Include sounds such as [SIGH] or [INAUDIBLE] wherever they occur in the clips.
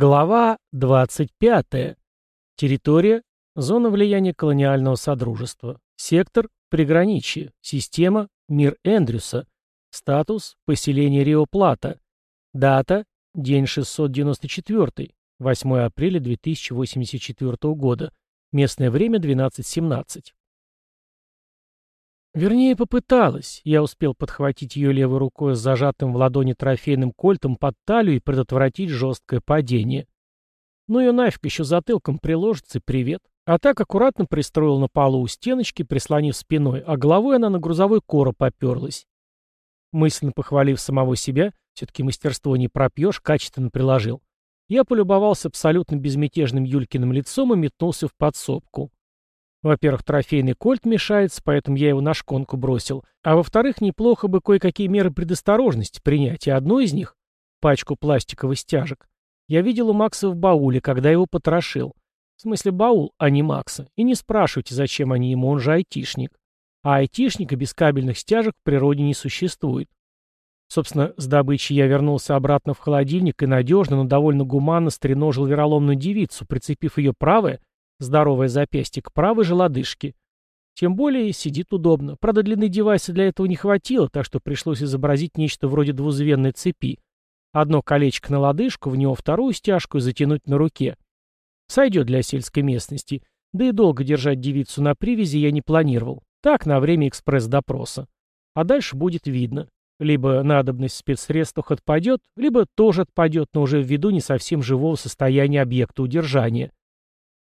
Глава 25. Территория. Зона влияния колониального содружества. Сектор. Приграничье. Система. Мир Эндрюса. Статус. Поселение Рио-Плата. Дата. День 694. 8 апреля 2084 года. Местное время 12.17. Вернее, попыталась. Я успел подхватить ее левой рукой с зажатым в ладони трофейным кольтом под талию и предотвратить жесткое падение. Ну ее нафиг еще затылком приложится привет. А так аккуратно пристроил на полу у стеночки, прислонив спиной, а головой она на грузовой короб оперлась. Мысленно похвалив самого себя, все-таки мастерство не пропьешь, качественно приложил. Я полюбовался абсолютно безмятежным Юлькиным лицом и метнулся в подсобку. Во-первых, трофейный кольт мешается, поэтому я его на шконку бросил. А во-вторых, неплохо бы кое-какие меры предосторожности принять, и одну из них — пачку пластиковых стяжек. Я видел у Макса в бауле, когда его потрошил. В смысле баул, а не Макса. И не спрашивайте, зачем они ему, он же айтишник. А айтишника без кабельных стяжек в природе не существует. Собственно, с добычей я вернулся обратно в холодильник и надежно, но довольно гуманно стреножил вероломную девицу, прицепив ее правое, Здоровое запястье к правой же лодыжке. Тем более сидит удобно. Правда, длины девайса для этого не хватило, так что пришлось изобразить нечто вроде двузвенной цепи. Одно колечко на лодыжку, в него вторую стяжку и затянуть на руке. Сойдет для сельской местности. Да и долго держать девицу на привязи я не планировал. Так, на время экспресс-допроса. А дальше будет видно. Либо надобность в спецсредствах отпадет, либо тоже отпадет, но уже ввиду не совсем живого состояния объекта удержания.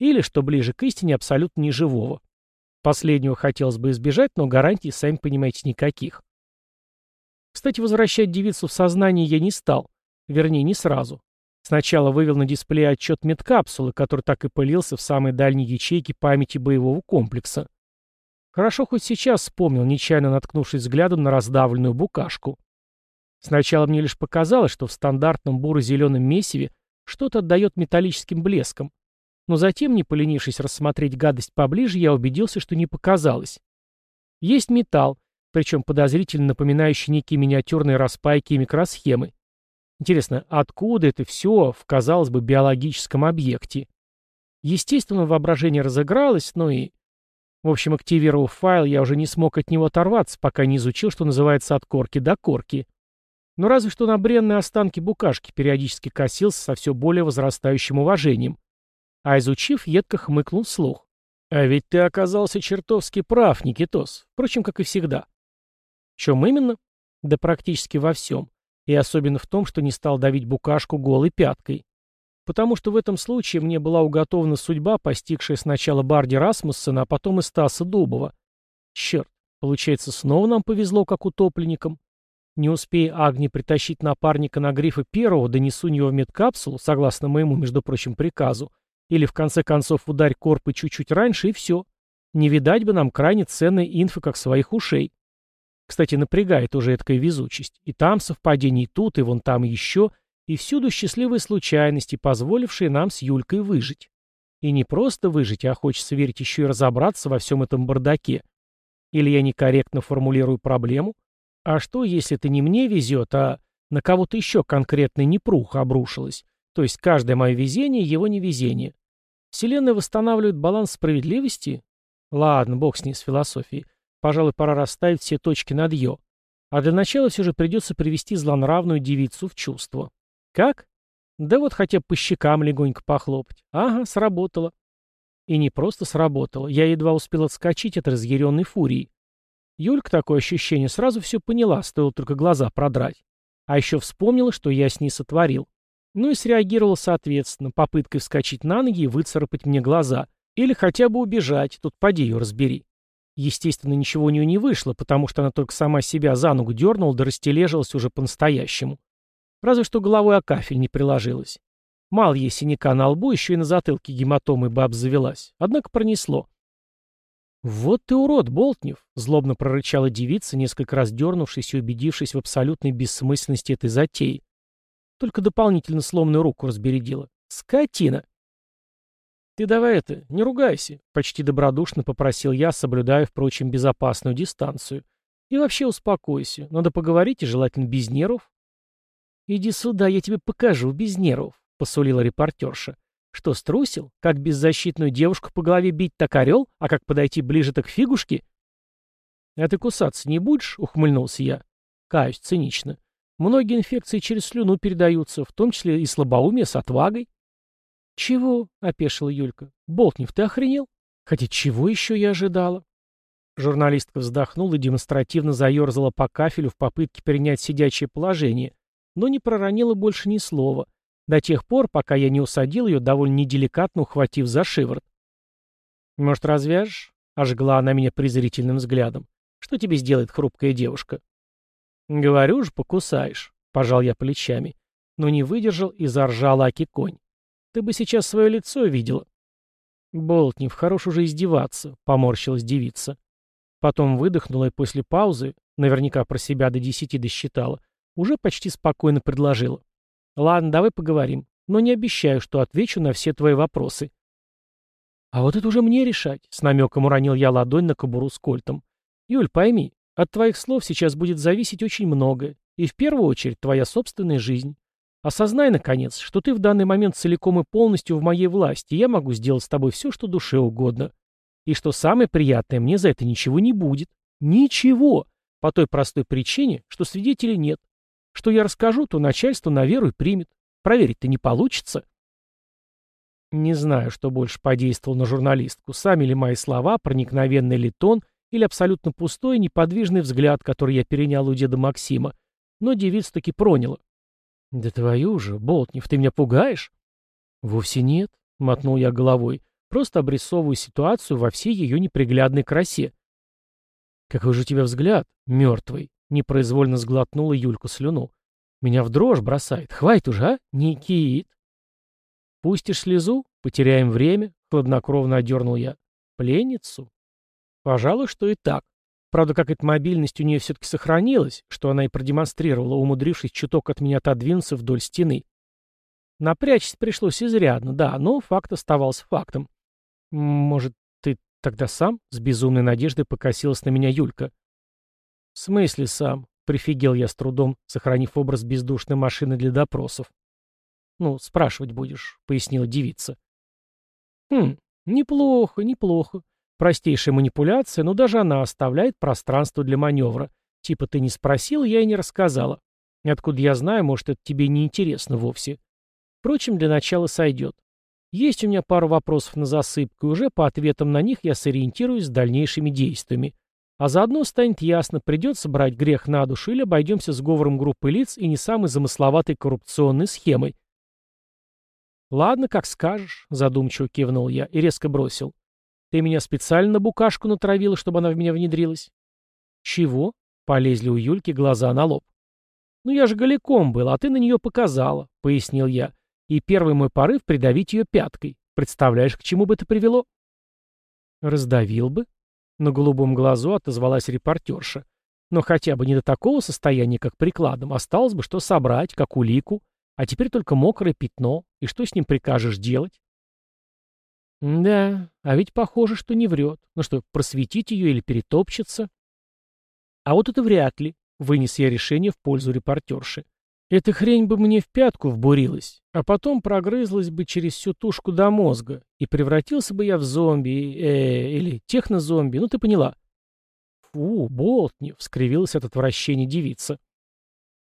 Или, что ближе к истине, абсолютно неживого. Последнего хотелось бы избежать, но гарантий, сами понимаете, никаких. Кстати, возвращать девицу в сознание я не стал. Вернее, не сразу. Сначала вывел на дисплей отчет медкапсулы, который так и пылился в самой дальней ячейке памяти боевого комплекса. Хорошо хоть сейчас вспомнил, нечаянно наткнувшись взглядом на раздавленную букашку. Сначала мне лишь показалось, что в стандартном буро-зеленом месиве что-то отдает металлическим блеском, но затем, не поленившись рассмотреть гадость поближе, я убедился, что не показалось. Есть металл, причем подозрительно напоминающий некие миниатюрные распайки и микросхемы. Интересно, откуда это все в, казалось бы, биологическом объекте? Естественно, воображение разыгралось, но и... В общем, активировав файл, я уже не смог от него оторваться, пока не изучил, что называется, от корки до корки. Но разве что на бренные останки букашки периодически косился со все более возрастающим уважением. А изучив, едко хмыкнул слух. «А ведь ты оказался чертовски прав, Никитос. Впрочем, как и всегда». «В чем именно?» «Да практически во всем. И особенно в том, что не стал давить букашку голой пяткой. Потому что в этом случае мне была уготована судьба, постигшая сначала Барди Расмуссена, а потом и Стаса Дубова. Черт, получается, снова нам повезло, как утопленникам. Не успея Агни притащить напарника на грифа первого, донесу него в медкапсулу, согласно моему, между прочим, приказу, или, в конце концов, ударь корпы чуть-чуть раньше, и все. Не видать бы нам крайне ценной инфы, как своих ушей. Кстати, напрягает уже эткая везучесть. И там совпадение, и тут, и вон там еще, и всюду счастливые случайности, позволившие нам с Юлькой выжить. И не просто выжить, а хочется верить еще и разобраться во всем этом бардаке. Или я некорректно формулирую проблему? А что, если это не мне везет, а на кого-то еще конкретно непруха обрушилась? То есть каждое мое везение — его невезение. Вселенная восстанавливает баланс справедливости? Ладно, бог с ней, с философией. Пожалуй, пора расставить все точки над «ё». А для начала все же придется привести злонравную девицу в чувство. Как? Да вот хотя бы по щекам легонько похлопать. Ага, сработало. И не просто сработало. Я едва успел отскочить от разъяренной фурии. Юлька такое ощущение сразу все поняла, стоило только глаза продрать. А еще вспомнила, что я с ней сотворил. Ну и среагировал соответственно, попыткой вскочить на ноги и выцарапать мне глаза. Или хотя бы убежать, тут поди ее разбери. Естественно, ничего у нее не вышло, потому что она только сама себя за ногу дернула да растележилась уже по-настоящему. Разве что головой о кафель не приложилась. Мало ей синяка на лбу, еще и на затылке гематомой бы обзавелась. Однако пронесло. «Вот ты урод, Болтнев!» — злобно прорычала девица, несколько раз дернувшись и убедившись в абсолютной бессмысленности этой затеи. Только дополнительно сломанную руку разбередила. Скотина! «Ты давай это, не ругайся», — почти добродушно попросил я, соблюдая, впрочем, безопасную дистанцию. «И вообще успокойся. Надо поговорить, и желательно без нервов». «Иди сюда, я тебе покажу, без нервов». посулила репортерша. «Что, струсил? Как беззащитную девушку по голове бить, так орел, а как подойти ближе, так фигушки?» «А ты кусаться не будешь?» — ухмыльнулся я. Каюсь цинично. «Многие инфекции через слюну передаются, в том числе и слабоумие с отвагой». «Чего?» — опешила Юлька. «Болтнев, ты охренел? Хотя чего еще я ожидала?» Журналистка вздохнула и демонстративно заерзала по кафелю в попытке принять сидячее положение, но не проронила больше ни слова, до тех пор, пока я не усадил ее, довольно неделикатно ухватив за шиворот. «Может, развяжешь?» — ожгла она меня презрительным взглядом. «Что тебе сделает хрупкая девушка?» «Говорю же, покусаешь», — пожал я плечами, но не выдержал и заржал Аки конь. «Ты бы сейчас свое лицо видела». «Болтнев, хорош уже издеваться», — поморщилась девица. Потом выдохнула и после паузы, наверняка про себя до десяти досчитала, уже почти спокойно предложила. «Ладно, давай поговорим, но не обещаю, что отвечу на все твои вопросы». «А вот это уже мне решать», — с намеком уронил я ладонь на кобуру с кольтом. «Юль, пойми, от твоих слов сейчас будет зависеть очень многое, и в первую очередь твоя собственная жизнь. Осознай, наконец, что ты в данный момент целиком и полностью в моей власти, и я могу сделать с тобой все, что душе угодно. И что самое приятное, мне за это ничего не будет. Ничего. По той простой причине, что свидетелей нет. Что я расскажу, то начальство на веру и примет. Проверить-то не получится. Не знаю, что больше подействовало на журналистку. Сами ли мои слова, проникновенный ли тон, или абсолютно пустой, неподвижный взгляд, который я перенял у деда Максима. Но девица таки проняла. «Да твою же, Болтнев, ты меня пугаешь?» «Вовсе нет», — мотнул я головой. Просто обрисовываю ситуацию во всей ее неприглядной красе. «Какой же у тебя взгляд, мертвый?» — непроизвольно сглотнула Юлька слюну. «Меня в дрожь бросает. Хватит уже, а? Никит!» «Пустишь слезу? Потеряем время?» — хладнокровно одернул я. «Пленницу?» «Пожалуй, что и так. Правда, какая-то мобильность у нее все-таки сохранилась, что она и продемонстрировала, умудрившись чуток от меня отодвинуться вдоль стены. Напрячься пришлось изрядно, да, но факт оставался фактом. «Может, ты тогда сам?» — с безумной надеждой покосилась на меня Юлька. «В смысле сам?» — прифигел я с трудом, сохранив образ бездушной машины для допросов. «Ну, спрашивать будешь», — пояснила девица. «Хм, неплохо, неплохо. Простейшая манипуляция, но даже она оставляет пространство для маневра. Типа ты не спросил, я и не рассказала. Откуда я знаю, может, это тебе не интересно вовсе. Впрочем, для начала сойдет. Есть у меня пару вопросов на засыпку, и уже по ответам на них я сориентируюсь с дальнейшими действиями. А заодно станет ясно, придется брать грех на душу или обойдемся сговором группы лиц и не самой замысловатой коррупционной схемой. «Ладно, как скажешь», — задумчиво кивнул я и резко бросил. «Ты меня специально букашку натравила, чтобы она в меня внедрилась?» «Чего?» — полезли у Юльки глаза на лоб. «Ну я же голиком был, а ты на нее показала», — пояснил я и первый мой порыв — придавить ее пяткой. Представляешь, к чему бы это привело? Раздавил бы. На голубом глазу отозвалась репортерша. Но хотя бы не до такого состояния, как прикладом, осталось бы что собрать, как улику. А теперь только мокрое пятно. И что с ним прикажешь делать? Да, а ведь похоже, что не врет. Ну что, просветить ее или перетопчется? А вот это вряд ли, вынес я решение в пользу репортерши. Эта хрень бы мне в пятку вбурилась, а потом прогрызлась бы через всю тушку до мозга, и превратился бы я в зомби, э, или технозомби, ну ты поняла. Фу, Болтнев, скривилась от отвращения девица.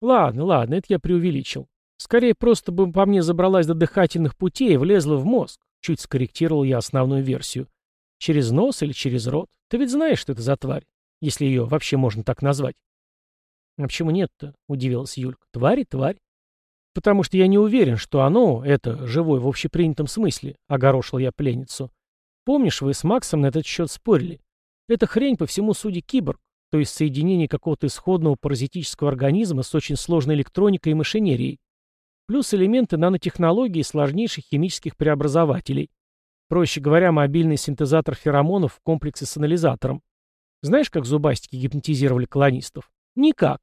Ладно, ладно, это я преувеличил. Скорее, просто бы по мне забралась до дыхательных путей и влезла в мозг. Чуть скорректировал я основную версию. Через нос или через рот. Ты ведь знаешь, что это за тварь, если ее вообще можно так назвать. «А почему нет-то?» — удивилась Юлька. «Тварь и тварь». «Потому что я не уверен, что оно, это, живое в общепринятом смысле», — огорошил я пленницу. «Помнишь, вы с Максом на этот счет спорили? Это хрень по всему суде киборг, то есть соединение какого-то исходного паразитического организма с очень сложной электроникой и машинерией, плюс элементы нанотехнологий и сложнейших химических преобразователей. Проще говоря, мобильный синтезатор феромонов в комплексе с анализатором. Знаешь, как зубастики гипнотизировали колонистов? Никак.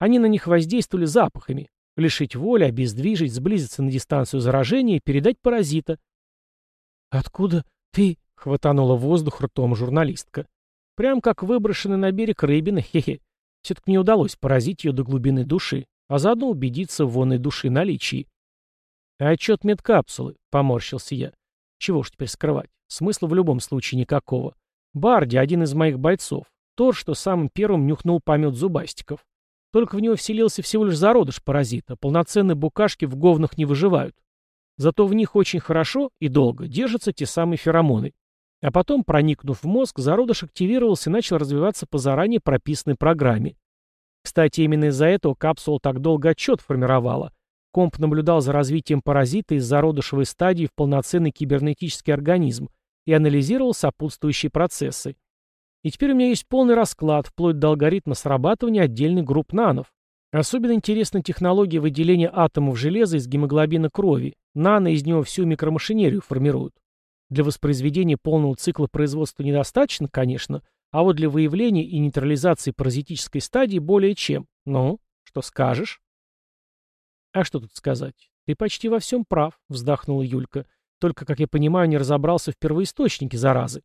Они на них воздействовали запахами. Лишить воли, обездвижить, сблизиться на дистанцию заражения и передать паразита. «Откуда ты?» — хватанула воздух ртом журналистка. Прям как выброшенный на берег рыбина, [LAUGHS] хе-хе. Все-таки мне удалось поразить ее до глубины души, а заодно убедиться в вонной души наличии. Отчет медкапсулы, поморщился я. Чего ж теперь скрывать? Смысла в любом случае никакого. Барди, один из моих бойцов, тот, что самым первым нюхнул помет зубастиков. Только в него вселился всего лишь зародыш паразита, полноценные букашки в говнах не выживают. Зато в них очень хорошо и долго держатся те самые феромоны. А потом, проникнув в мозг, зародыш активировался и начал развиваться по заранее прописанной программе. Кстати, именно из-за этого капсула так долго отчет формировала. Комп наблюдал за развитием паразита из зародышевой стадии в полноценный кибернетический организм и анализировал сопутствующие процессы. И теперь у меня есть полный расклад, вплоть до алгоритма срабатывания отдельных групп нанов. Особенно интересна технология выделения атомов железа из гемоглобина крови. Нано из него всю микромашинерию формируют. Для воспроизведения полного цикла производства недостаточно, конечно, а вот для выявления и нейтрализации паразитической стадии более чем. Ну, что скажешь? А что тут сказать? Ты почти во всем прав, вздохнула Юлька. Только, как я понимаю, не разобрался в первоисточнике заразы.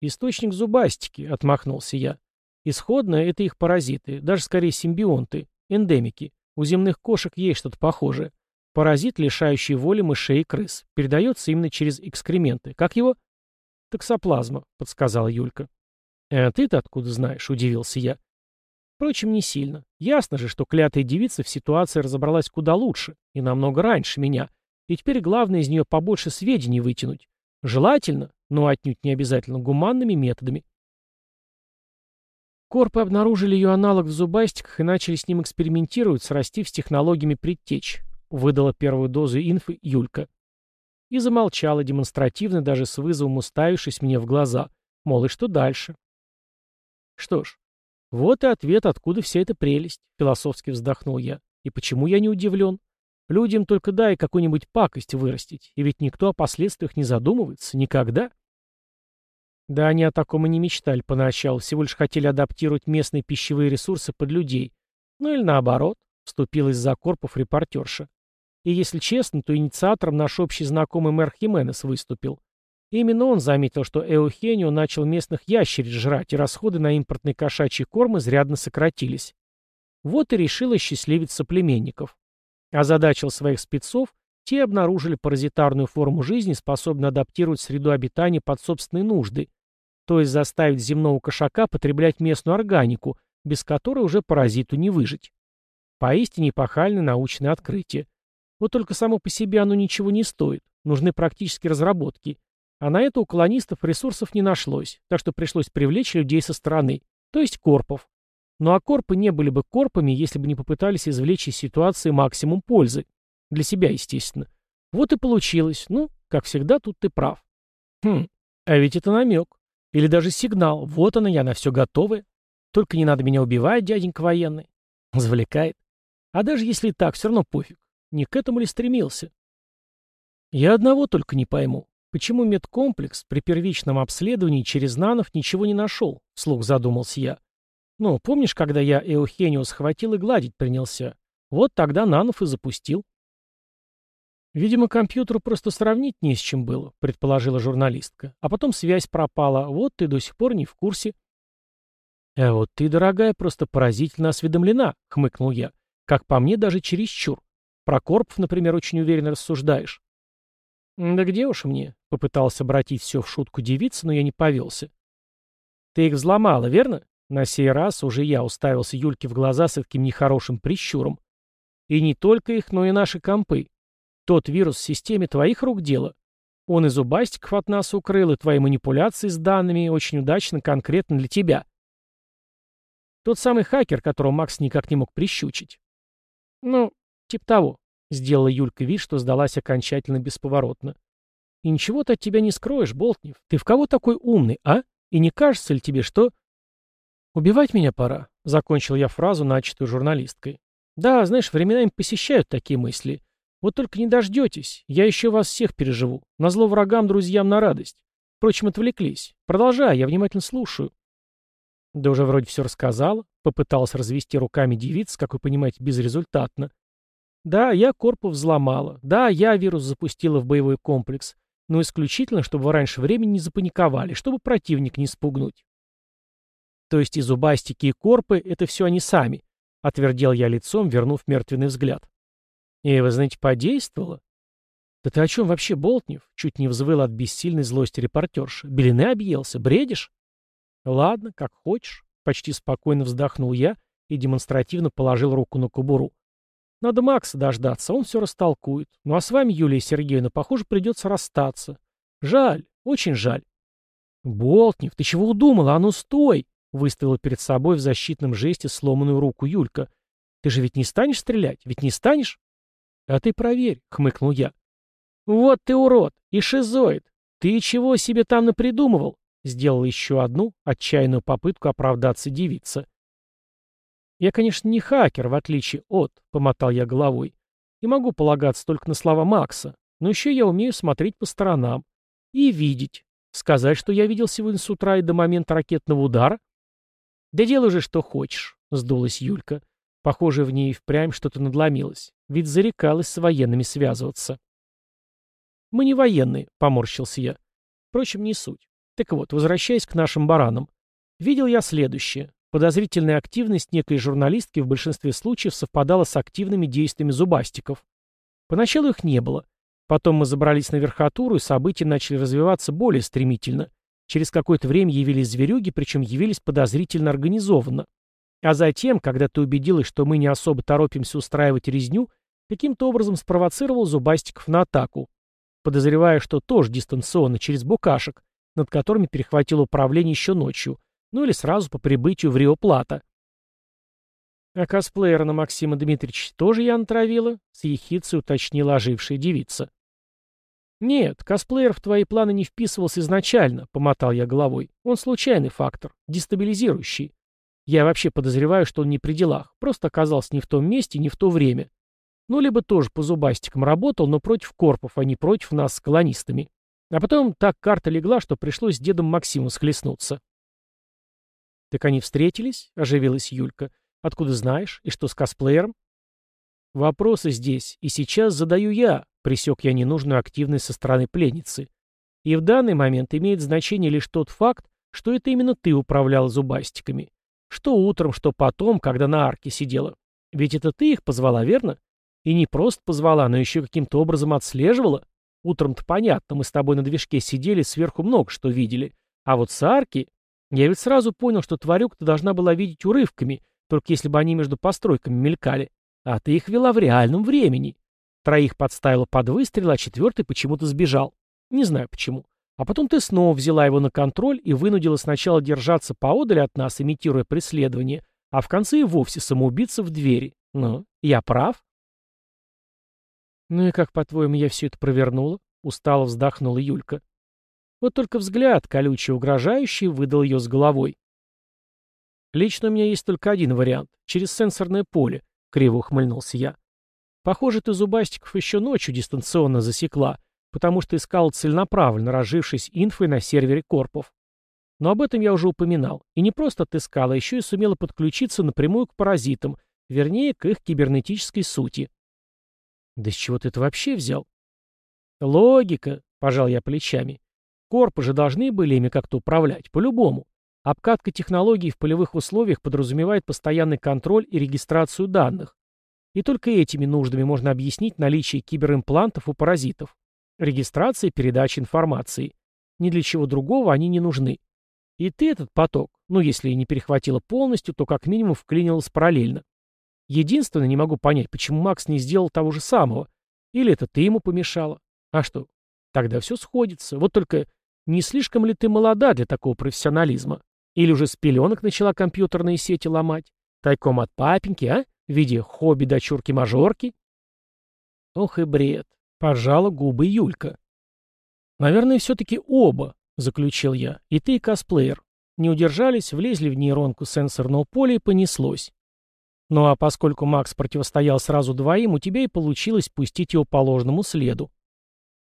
Источник зубастики, отмахнулся я. Исходное — это их паразиты, даже скорее симбионты, эндемики. У земных кошек есть что-то похожее. Паразит, лишающий воли мышей и крыс. Передается именно через экскременты. Как его? Токсоплазма, подсказала Юлька. «А ты-то откуда знаешь?» — удивился я. Впрочем, не сильно. Ясно же, что клятая девица в ситуации разобралась куда лучше и намного раньше меня. И теперь главное из нее побольше сведений вытянуть. Желательно, но отнюдь не обязательно гуманными методами. Корпы обнаружили ее аналог в зубастиках и начали с ним экспериментировать, срастив с технологиями предтеч. Выдала первую дозу инфы Юлька. И замолчала демонстративно, даже с вызовом уставившись мне в глаза. Мол, и что дальше? Что ж, вот и ответ, откуда вся эта прелесть, философски вздохнул я. И почему я не удивлен? Людям только дай какую-нибудь пакость вырастить, и ведь никто о последствиях не задумывается. Никогда. Да они о таком и не мечтали поначалу, всего лишь хотели адаптировать местные пищевые ресурсы под людей. Ну или наоборот, вступилась за корпов репортерша. И если честно, то инициатором наш общий знакомый мэр Хименес выступил. Именно он заметил, что Эухенио начал местных ящериц жрать, и расходы на импортный кошачий корм изрядно сократились. Вот и решил осчастливить соплеменников. Озадачил своих спецов, те обнаружили паразитарную форму жизни, способную адаптировать среду обитания под собственные нужды, то есть заставить земного кошака потреблять местную органику, без которой уже паразиту не выжить. Поистине эпохальное научное открытие. Вот только само по себе оно ничего не стоит. Нужны практические разработки. А на это у колонистов ресурсов не нашлось, так что пришлось привлечь людей со стороны, то есть корпов. Ну а корпы не были бы корпами, если бы не попытались извлечь из ситуации максимум пользы. Для себя, естественно. Вот и получилось. Ну, как всегда, тут ты прав. Хм, а ведь это намек. Или даже сигнал. Вот она, я на все готовая. Только не надо меня убивать, дяденька военный. Завлекает. А даже если и так, все равно пофиг. Не к этому ли стремился? Я одного только не пойму. Почему медкомплекс при первичном обследовании через нанов ничего не нашел? Слух задумался я. Ну, помнишь, когда я Эухенио схватил и гладить принялся? Вот тогда нанов и запустил. Видимо, компьютеру просто сравнить не с чем было, предположила журналистка. А потом связь пропала. Вот ты до сих пор не в курсе. А вот ты, дорогая, просто поразительно осведомлена, хмыкнул я. Как по мне, даже чересчур. Про Корпов, например, очень уверенно рассуждаешь. «Да где уж мне?» — попытался обратить все в шутку девица, но я не повелся. «Ты их взломала, верно?» На сей раз уже я уставился Юльке в глаза с таким нехорошим прищуром. «И не только их, но и наши компы. Тот вирус в системе твоих рук дело. Он и зубастиков от нас укрыл, и твои манипуляции с данными очень удачно конкретно для тебя. Тот самый хакер, которого Макс никак не мог прищучить. Ну, типа того. Сделала Юлька вид, что сдалась окончательно бесповоротно. И ничего ты от тебя не скроешь, Болтнев. Ты в кого такой умный, а? И не кажется ли тебе, что... Убивать меня пора, закончил я фразу, начатую журналисткой. Да, знаешь, временами посещают такие мысли. Вот только не дождетесь. Я еще вас всех переживу. Назло врагам, друзьям на радость. Впрочем, отвлеклись. Продолжай, я внимательно слушаю. Да уже вроде все рассказала. Попыталась развести руками девица, как вы понимаете, безрезультатно. Да, я корпус взломала. Да, я вирус запустила в боевой комплекс. Но исключительно, чтобы вы раньше времени не запаниковали, чтобы противник не спугнуть. То есть и зубастики, и корпы — это все они сами, — отвердел я лицом, вернув мертвенный взгляд. И, вы знаете, подействовало? Да ты о чем вообще, Болтнев? Чуть не взвыл от бессильной злости репортерша. Белины объелся, бредишь? Ладно, как хочешь. Почти спокойно вздохнул я и демонстративно положил руку на кобуру. Надо Макса дождаться, он все растолкует. Ну а с вами, Юлия Сергеевна, похоже, придется расстаться. Жаль, очень жаль. Болтнев, ты чего удумала? А ну стой! Выставила перед собой в защитном жесте сломанную руку Юлька. Ты же ведь не станешь стрелять? Ведь не станешь? А ты проверь, хмыкнул я. Вот ты урод и шизоид. Ты чего себе там напридумывал? Сделала еще одну отчаянную попытку оправдаться девица. Я, конечно, не хакер, в отличие от, помотал я головой. И могу полагаться только на слова Макса. Но еще я умею смотреть по сторонам. И видеть. Сказать, что я видел сегодня с утра и до момента ракетного удара? Да делай же, что хочешь, сдулась Юлька. Похоже, в ней впрямь что-то надломилось. Ведь зарекалась с военными связываться. Мы не военные, поморщился я. Впрочем, не суть. Так вот, возвращаясь к нашим баранам. Видел я следующее. Подозрительная активность некой журналистки в большинстве случаев совпадала с активными действиями зубастиков. Поначалу их не было. Потом мы забрались на верхотуру, и события начали развиваться более стремительно. Через какое-то время явились зверюги, причем явились подозрительно организованно. А затем, когда ты убедилась, что мы не особо торопимся устраивать резню, каким-то образом спровоцировал зубастиков на атаку. Подозревая, что тоже дистанционно, через букашек, над которыми перехватил управление еще ночью, ну или сразу по прибытию в Рио-Плата. «А косплеера на Максима Дмитриевича тоже я натравила?» — с ехицей уточнила ожившая девица. «Нет, косплеер в твои планы не вписывался изначально», — помотал я головой. «Он случайный фактор, дестабилизирующий. Я вообще подозреваю, что он не при делах, просто оказался не в том месте, не в то время. Ну, либо тоже по зубастикам работал, но против корпов, а не против нас с колонистами. А потом так карта легла, что пришлось с дедом Максимом схлестнуться». «Так они встретились?» — оживилась Юлька. «Откуда знаешь? И что с косплеером?» «Вопросы здесь, и сейчас задаю я», — пресек я ненужную активность со стороны пленницы. «И в данный момент имеет значение лишь тот факт, что это именно ты управлял зубастиками. Что утром, что потом, когда на арке сидела. Ведь это ты их позвала, верно? И не просто позвала, но еще каким-то образом отслеживала. Утром-то понятно, мы с тобой на движке сидели, сверху много что видели. А вот с арки... Я ведь сразу понял, что тварюк ты должна была видеть урывками, только если бы они между постройками мелькали. А ты их вела в реальном времени. Троих подставила под выстрел, а четвертый почему-то сбежал. Не знаю почему. А потом ты снова взяла его на контроль и вынудила сначала держаться поодаль от нас, имитируя преследование, а в конце и вовсе самоубиться в двери. Ну, я прав? Ну и как, по-твоему, я все это провернула? Устало вздохнула Юлька. Вот только взгляд, колючий угрожающий, выдал ее с головой. Лично у меня есть только один вариант — через сенсорное поле. — криво ухмыльнулся я. «Похоже, ты Зубастиков еще ночью дистанционно засекла, потому что искал целенаправленно, разжившись инфой на сервере Корпов. Но об этом я уже упоминал. И не просто отыскала, а еще и сумела подключиться напрямую к паразитам, вернее, к их кибернетической сути». «Да с чего ты это вообще взял?» «Логика», — пожал я плечами. «Корпы же должны были ими как-то управлять, по-любому. Обкатка технологий в полевых условиях подразумевает постоянный контроль и регистрацию данных. И только этими нуждами можно объяснить наличие киберимплантов у паразитов. Регистрация и передача информации. Ни для чего другого они не нужны. И ты этот поток, ну если и не перехватила полностью, то как минимум вклинилась параллельно. Единственное, не могу понять, почему Макс не сделал того же самого. Или это ты ему помешала? А что? Тогда все сходится. Вот только не слишком ли ты молода для такого профессионализма? Или уже с пеленок начала компьютерные сети ломать? Тайком от папеньки, а? В виде хобби-дочурки-мажорки? Ох и бред. Пожала губы Юлька. Наверное, все-таки оба, заключил я. И ты, и косплеер. Не удержались, влезли в нейронку сенсорного поля и понеслось. Ну а поскольку Макс противостоял сразу двоим, у тебя и получилось пустить его по ложному следу.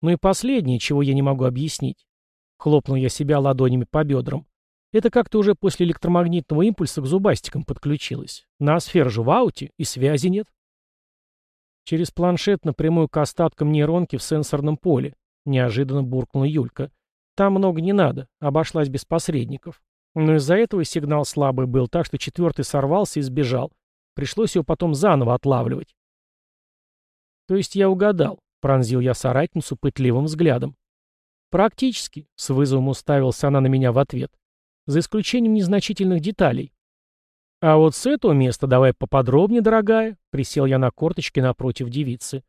Ну и последнее, чего я не могу объяснить. Хлопнул я себя ладонями по бедрам. Это как-то уже после электромагнитного импульса к зубастикам подключилось. На сфер же в ауте, и связи нет. Через планшет напрямую к остаткам нейронки в сенсорном поле. Неожиданно буркнула Юлька. Там много не надо, обошлась без посредников. Но из-за этого сигнал слабый был, так что четвертый сорвался и сбежал. Пришлось его потом заново отлавливать. То есть я угадал, пронзил я соратницу пытливым взглядом. Практически, с вызовом уставился она на меня в ответ. За исключением незначительных деталей. А вот с этого места давай поподробнее, дорогая, присел я на корточки напротив девицы.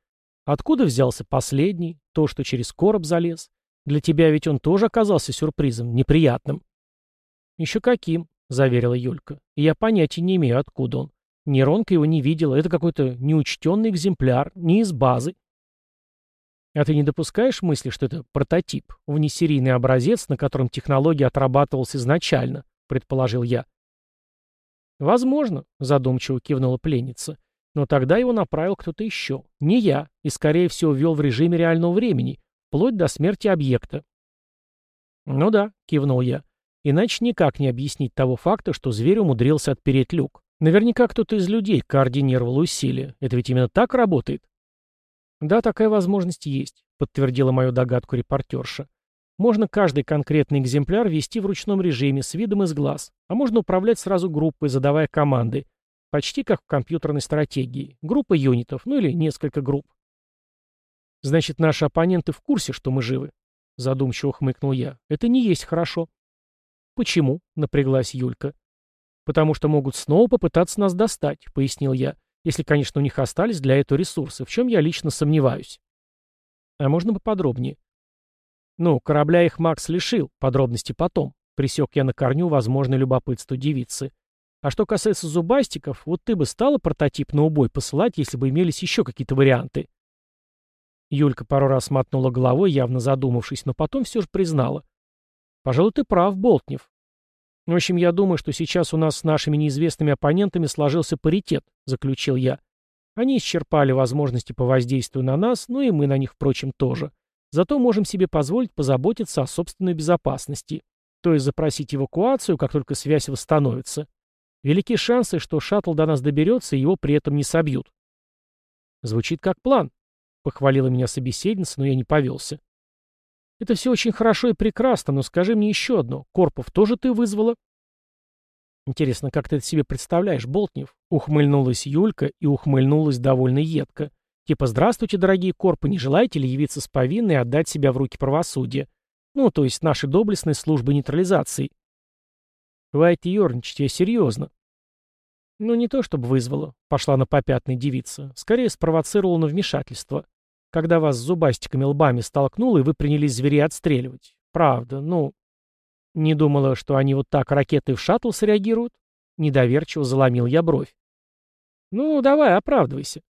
Откуда взялся последний, то, что через короб залез? Для тебя ведь он тоже оказался сюрпризом, неприятным. Еще каким, заверила Юлька. Я понятия не имею, откуда он. Неронка его не видела, это какой-то неучтенный экземпляр, не из базы. А ты не допускаешь мысли, что это прототип, внесерийный образец, на котором технология отрабатывалась изначально, предположил я. Возможно, задумчиво кивнула пленница. Но тогда его направил кто-то еще. Не я, и, скорее всего, ввел в режиме реального времени, вплоть до смерти объекта. «Ну да», — кивнул я. «Иначе никак не объяснить того факта, что зверь умудрился отпереть люк. Наверняка кто-то из людей координировал усилия. Это ведь именно так работает?» «Да, такая возможность есть», — подтвердила мою догадку репортерша. «Можно каждый конкретный экземпляр вести в ручном режиме с видом из глаз, а можно управлять сразу группой, задавая команды, Почти как в компьютерной стратегии. Группа юнитов, ну или несколько групп. Значит, наши оппоненты в курсе, что мы живы? Задумчиво хмыкнул я. Это не есть хорошо. Почему? Напряглась Юлька. Потому что могут снова попытаться нас достать, пояснил я. Если, конечно, у них остались для этого ресурсы, в чем я лично сомневаюсь. А можно поподробнее? Ну, корабля их Макс лишил, подробности потом. Присек я на корню возможное любопытство девицы. А что касается зубастиков, вот ты бы стала прототип на убой посылать, если бы имелись еще какие-то варианты. Юлька пару раз мотнула головой, явно задумавшись, но потом все же признала. Пожалуй, ты прав, Болтнев. В общем, я думаю, что сейчас у нас с нашими неизвестными оппонентами сложился паритет, заключил я. Они исчерпали возможности по воздействию на нас, ну и мы на них, впрочем, тоже. Зато можем себе позволить позаботиться о собственной безопасности. То есть запросить эвакуацию, как только связь восстановится. Велики шансы, что шаттл до нас доберется и его при этом не собьют. Звучит как план. Похвалила меня собеседница, но я не повелся. Это все очень хорошо и прекрасно, но скажи мне еще одно. Корпов тоже ты вызвала? Интересно, как ты это себе представляешь, Болтнев? Ухмыльнулась Юлька и ухмыльнулась довольно едко. Типа, здравствуйте, дорогие корпы, не желаете ли явиться с повинной и отдать себя в руки правосудия? Ну, то есть нашей доблестной службы нейтрализации. Хватит ерничать, я серьезно. Ну, не то чтобы вызвала, пошла на попятный девица. Скорее спровоцировала на вмешательство. Когда вас с зубастиками лбами столкнуло, и вы принялись зверей отстреливать. Правда, ну... Не думала, что они вот так ракетой в шаттл среагируют? Недоверчиво заломил я бровь. Ну, давай, оправдывайся.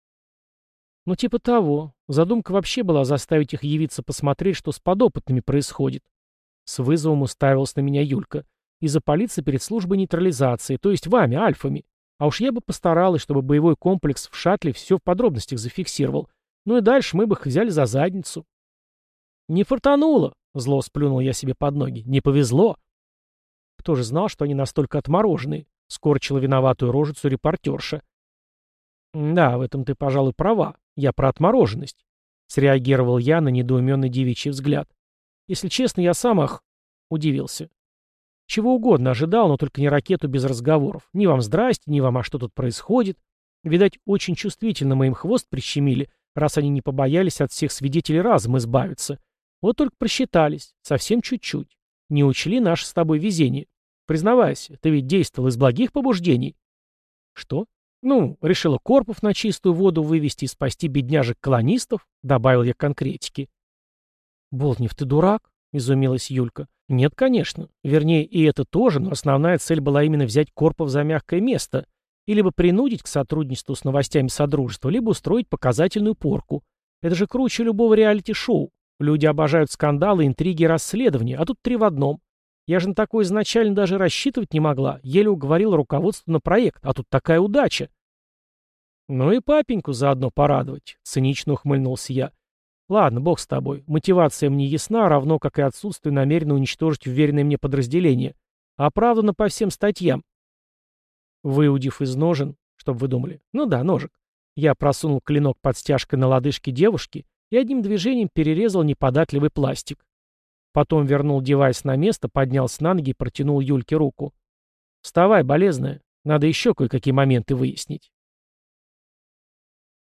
Ну, типа того. Задумка вообще была заставить их явиться посмотреть, что с подопытными происходит. С вызовом уставилась на меня Юлька и запалиться перед службой нейтрализации, то есть вами, альфами. А уж я бы постаралась, чтобы боевой комплекс в шаттле все в подробностях зафиксировал. Ну и дальше мы бы их взяли за задницу. Не фартануло, зло сплюнул я себе под ноги. Не повезло. Кто же знал, что они настолько отмороженные? Скорчила виноватую рожицу репортерша. Да, в этом ты, пожалуй, права. Я про отмороженность. Среагировал я на недоуменный девичий взгляд. Если честно, я сам ах... Удивился. Чего угодно ожидал, но только не ракету без разговоров. Ни вам здрасте, ни вам, а что тут происходит. Видать, очень чувствительно мы им хвост прищемили, раз они не побоялись от всех свидетелей разом избавиться. Вот только просчитались, совсем чуть-чуть. Не учли наше с тобой везение. Признавайся, ты ведь действовал из благих побуждений. Что? Ну, решила корпов на чистую воду вывести и спасти бедняжек-колонистов, добавил я конкретики. Болтнев, ты дурак? — изумилась Юлька. «Нет, конечно. Вернее, и это тоже, но основная цель была именно взять Корпов за мягкое место и либо принудить к сотрудничеству с новостями Содружества, либо устроить показательную порку. Это же круче любого реалити-шоу. Люди обожают скандалы, интриги и расследования, а тут три в одном. Я же на такое изначально даже рассчитывать не могла, еле уговорил руководство на проект, а тут такая удача». «Ну и папеньку заодно порадовать», — цинично ухмыльнулся я. Ладно, бог с тобой. Мотивация мне ясна, равно как и отсутствие намеренно уничтожить уверенное мне подразделение. Оправдано по всем статьям. Выудив из ножен, чтобы вы думали, ну да, ножик, я просунул клинок под стяжкой на лодыжке девушки и одним движением перерезал неподатливый пластик. Потом вернул девайс на место, поднялся на ноги и протянул Юльке руку. «Вставай, болезная. Надо еще кое-какие моменты выяснить».